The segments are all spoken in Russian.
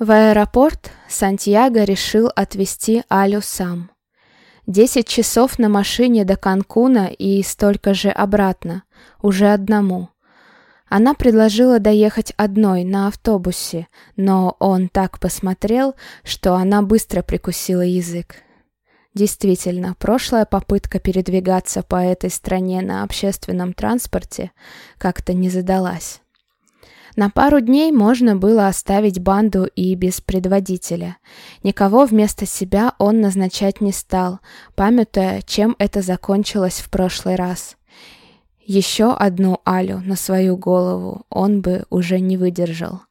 В аэропорт Сантьяго решил отвезти Алю сам. Десять часов на машине до Канкуна и столько же обратно, уже одному. Она предложила доехать одной на автобусе, но он так посмотрел, что она быстро прикусила язык. Действительно, прошлая попытка передвигаться по этой стране на общественном транспорте как-то не задалась. На пару дней можно было оставить банду и без предводителя. Никого вместо себя он назначать не стал, памятуя, чем это закончилось в прошлый раз. Еще одну Алю на свою голову он бы уже не выдержал.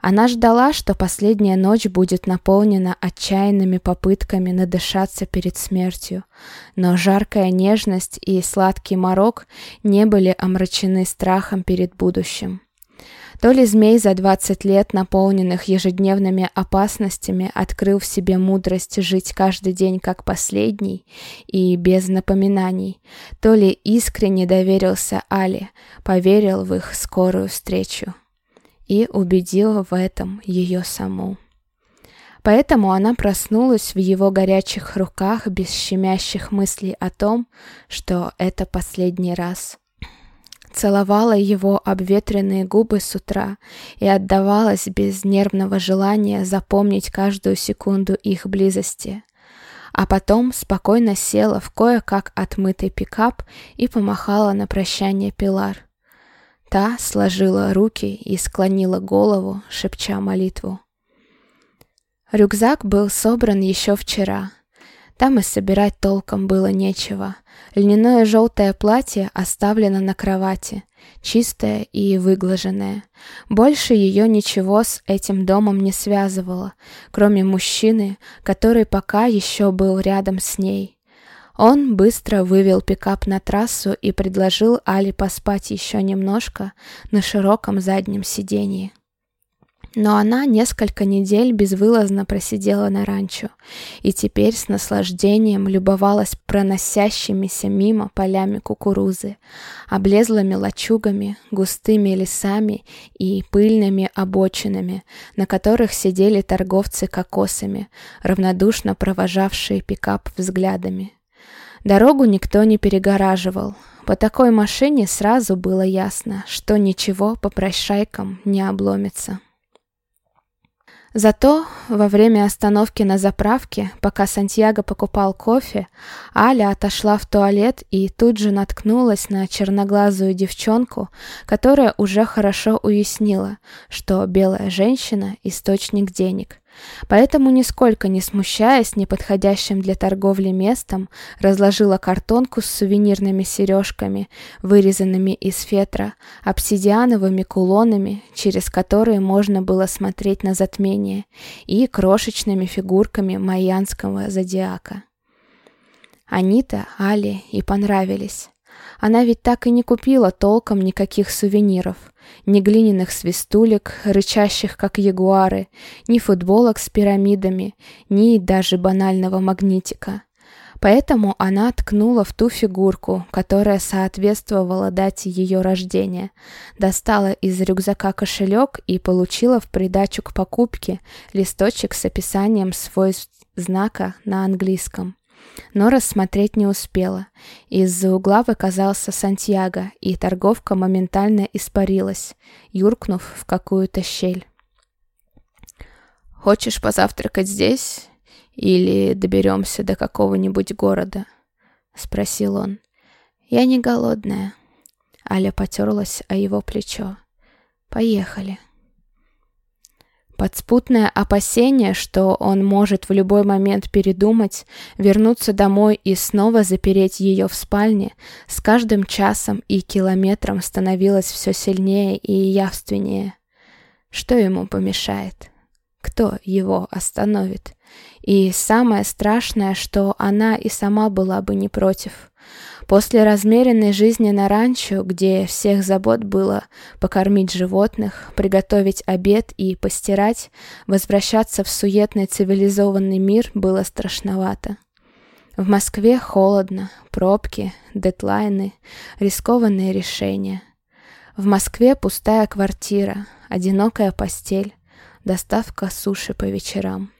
Она ждала, что последняя ночь будет наполнена отчаянными попытками надышаться перед смертью, но жаркая нежность и сладкий морок не были омрачены страхом перед будущим. То ли змей за 20 лет, наполненных ежедневными опасностями, открыл в себе мудрость жить каждый день как последний и без напоминаний, то ли искренне доверился Але, поверил в их скорую встречу и убедил в этом ее саму. Поэтому она проснулась в его горячих руках без щемящих мыслей о том, что это последний раз целовала его обветренные губы с утра и отдавалась без нервного желания запомнить каждую секунду их близости. А потом спокойно села в кое-как отмытый пикап и помахала на прощание Пилар. Та сложила руки и склонила голову, шепча молитву. Рюкзак был собран еще вчера — там и собирать толком было нечего. Льняное желтое платье оставлено на кровати, чистое и выглаженное. Больше ее ничего с этим домом не связывало, кроме мужчины, который пока еще был рядом с ней. Он быстро вывел пикап на трассу и предложил Али поспать еще немножко на широком заднем сиденье. Но она несколько недель безвылазно просидела на ранчо и теперь с наслаждением любовалась проносящимися мимо полями кукурузы, облезлыми лачугами, густыми лесами и пыльными обочинами, на которых сидели торговцы кокосами, равнодушно провожавшие пикап взглядами. Дорогу никто не перегораживал. По такой машине сразу было ясно, что ничего по прощайкам не обломится. Зато во время остановки на заправке, пока Сантьяго покупал кофе, Аля отошла в туалет и тут же наткнулась на черноглазую девчонку, которая уже хорошо уяснила, что белая женщина – источник денег, Поэтому, нисколько не смущаясь неподходящим для торговли местом, разложила картонку с сувенирными сережками, вырезанными из фетра, обсидиановыми кулонами, через которые можно было смотреть на затмение, и крошечными фигурками майянского зодиака. Они-то Али и понравились. Она ведь так и не купила толком никаких сувениров. Ни глиняных свистулек, рычащих как ягуары, ни футболок с пирамидами, ни даже банального магнитика. Поэтому она ткнула в ту фигурку, которая соответствовала дате ее рождения, достала из рюкзака кошелек и получила в придачу к покупке листочек с описанием свойств знака на английском но рассмотреть не успела. Из-за угла выказался Сантьяго, и торговка моментально испарилась, юркнув в какую-то щель. «Хочешь позавтракать здесь? Или доберемся до какого-нибудь города?» — спросил он. «Я не голодная». Аля потерлась о его плечо. «Поехали». Подспутное опасение, что он может в любой момент передумать, вернуться домой и снова запереть ее в спальне, с каждым часом и километром становилось все сильнее и явственнее. Что ему помешает? Кто его остановит? И самое страшное, что она и сама была бы не против. После размеренной жизни на ранчо, где всех забот было покормить животных, приготовить обед и постирать, возвращаться в суетный цивилизованный мир было страшновато. В Москве холодно, пробки, дедлайны, рискованные решения. В Москве пустая квартира, одинокая постель, доставка суши по вечерам.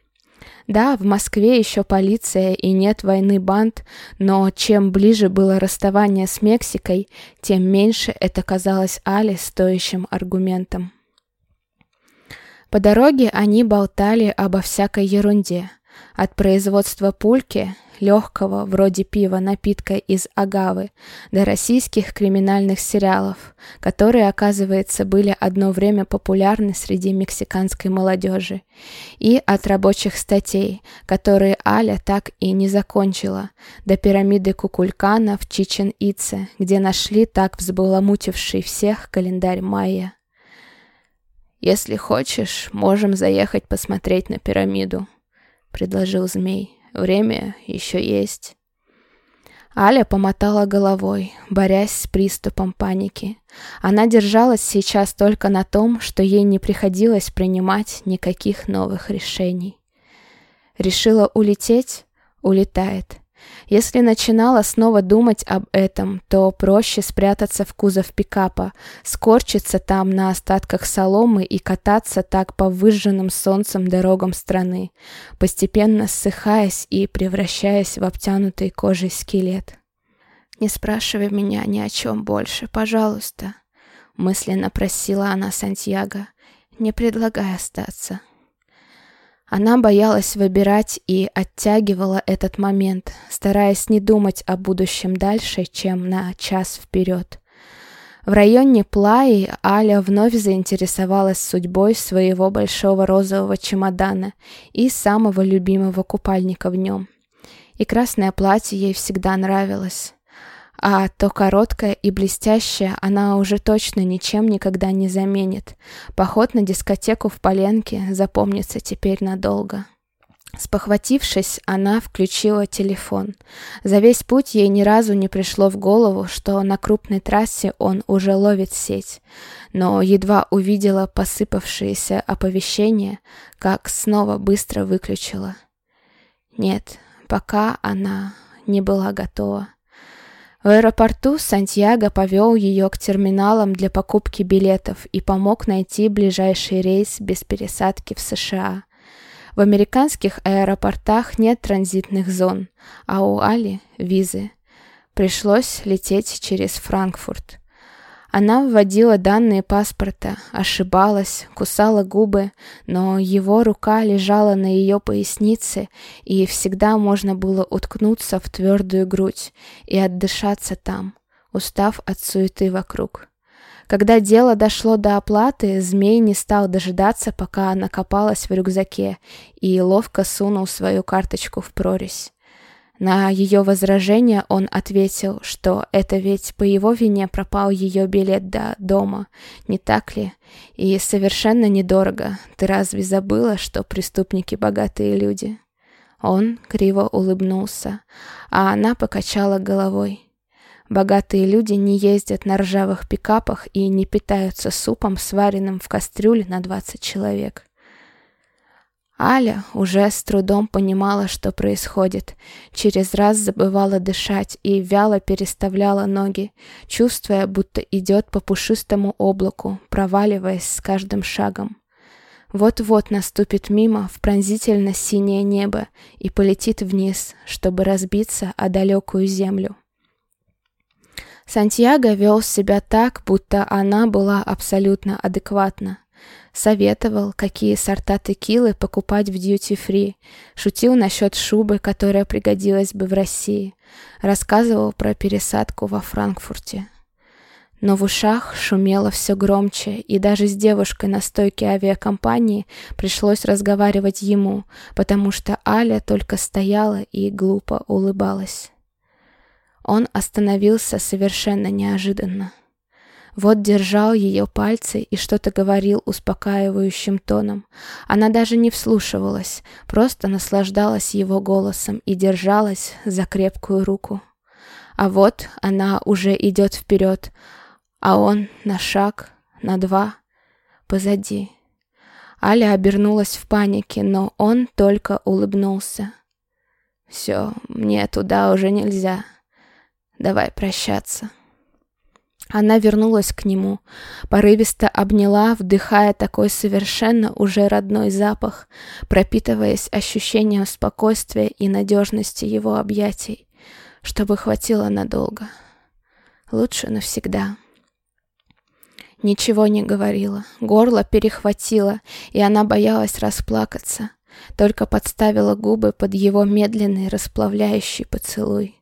Да, в Москве еще полиция и нет войны банд, но чем ближе было расставание с Мексикой, тем меньше это казалось Але стоящим аргументом. По дороге они болтали обо всякой ерунде. От производства пульки, легкого, вроде пива, напитка из агавы, до российских криминальных сериалов, которые, оказывается, были одно время популярны среди мексиканской молодежи, и от рабочих статей, которые Аля так и не закончила, до пирамиды Кукулькана в Чичен-Ице, где нашли так взбаламутивший всех календарь майя. «Если хочешь, можем заехать посмотреть на пирамиду», — предложил змей. «Время еще есть». Аля помотала головой, борясь с приступом паники. Она держалась сейчас только на том, что ей не приходилось принимать никаких новых решений. Решила улететь? Улетает. Если начинала снова думать об этом, то проще спрятаться в кузов пикапа, скорчиться там на остатках соломы и кататься так по выжженным солнцем дорогам страны, постепенно ссыхаясь и превращаясь в обтянутый кожей скелет. «Не спрашивай меня ни о чем больше, пожалуйста», — мысленно просила она Сантьяго, не предлагай остаться. Она боялась выбирать и оттягивала этот момент, стараясь не думать о будущем дальше, чем на час вперед. В районе Плаи Аля вновь заинтересовалась судьбой своего большого розового чемодана и самого любимого купальника в нем. И красное платье ей всегда нравилось а то короткое и блестящее она уже точно ничем никогда не заменит. Поход на дискотеку в Поленке запомнится теперь надолго. Спохватившись, она включила телефон. За весь путь ей ни разу не пришло в голову, что на крупной трассе он уже ловит сеть. Но едва увидела посыпавшиеся оповещения, как снова быстро выключила. Нет, пока она не была готова. В аэропорту Сантьяго повел ее к терминалам для покупки билетов и помог найти ближайший рейс без пересадки в США. В американских аэропортах нет транзитных зон, а у Али – визы. Пришлось лететь через Франкфурт. Она вводила данные паспорта, ошибалась, кусала губы, но его рука лежала на ее пояснице, и всегда можно было уткнуться в твердую грудь и отдышаться там, устав от суеты вокруг. Когда дело дошло до оплаты, змей не стал дожидаться, пока она копалась в рюкзаке, и ловко сунул свою карточку в прорезь. На ее возражение он ответил, что это ведь по его вине пропал ее билет до дома, не так ли? И совершенно недорого. Ты разве забыла, что преступники богатые люди? Он криво улыбнулся, а она покачала головой. Богатые люди не ездят на ржавых пикапах и не питаются супом, сваренным в кастрюле на 20 человек. Аля уже с трудом понимала, что происходит. Через раз забывала дышать и вяло переставляла ноги, чувствуя, будто идет по пушистому облаку, проваливаясь с каждым шагом. Вот-вот наступит мимо в пронзительно синее небо и полетит вниз, чтобы разбиться о далекую землю. Сантьяго вел себя так, будто она была абсолютно адекватна. Советовал, какие сорта текилы покупать в дьюти-фри. Шутил насчет шубы, которая пригодилась бы в России. Рассказывал про пересадку во Франкфурте. Но в ушах шумело все громче, и даже с девушкой на стойке авиакомпании пришлось разговаривать ему, потому что Аля только стояла и глупо улыбалась. Он остановился совершенно неожиданно. Вот держал ее пальцы и что-то говорил успокаивающим тоном. Она даже не вслушивалась, просто наслаждалась его голосом и держалась за крепкую руку. А вот она уже идет вперед, а он на шаг, на два, позади. Аля обернулась в панике, но он только улыбнулся. «Все, мне туда уже нельзя. Давай прощаться». Она вернулась к нему, порывисто обняла, вдыхая такой совершенно уже родной запах, пропитываясь ощущением спокойствия и надежности его объятий, чтобы хватило надолго. Лучше навсегда. Ничего не говорила, горло перехватило, и она боялась расплакаться, только подставила губы под его медленный расплавляющий поцелуй.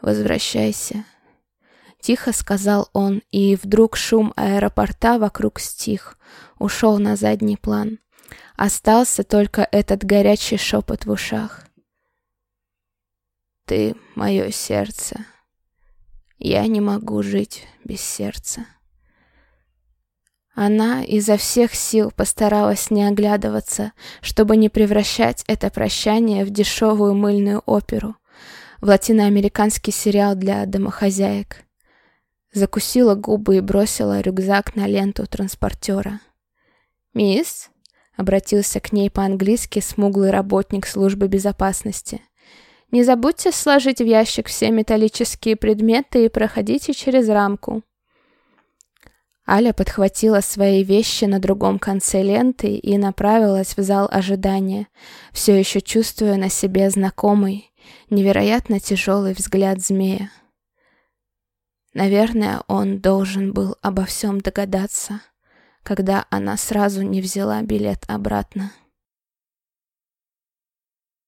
«Возвращайся», Тихо сказал он, и вдруг шум аэропорта вокруг стих, ушел на задний план. Остался только этот горячий шепот в ушах. Ты — мое сердце. Я не могу жить без сердца. Она изо всех сил постаралась не оглядываться, чтобы не превращать это прощание в дешевую мыльную оперу, в латиноамериканский сериал для домохозяек. Закусила губы и бросила рюкзак на ленту транспортера. «Мисс?» — обратился к ней по-английски смуглый работник службы безопасности. «Не забудьте сложить в ящик все металлические предметы и проходите через рамку». Аля подхватила свои вещи на другом конце ленты и направилась в зал ожидания, все еще чувствуя на себе знакомый, невероятно тяжелый взгляд змея. Наверное, он должен был обо всем догадаться, когда она сразу не взяла билет обратно.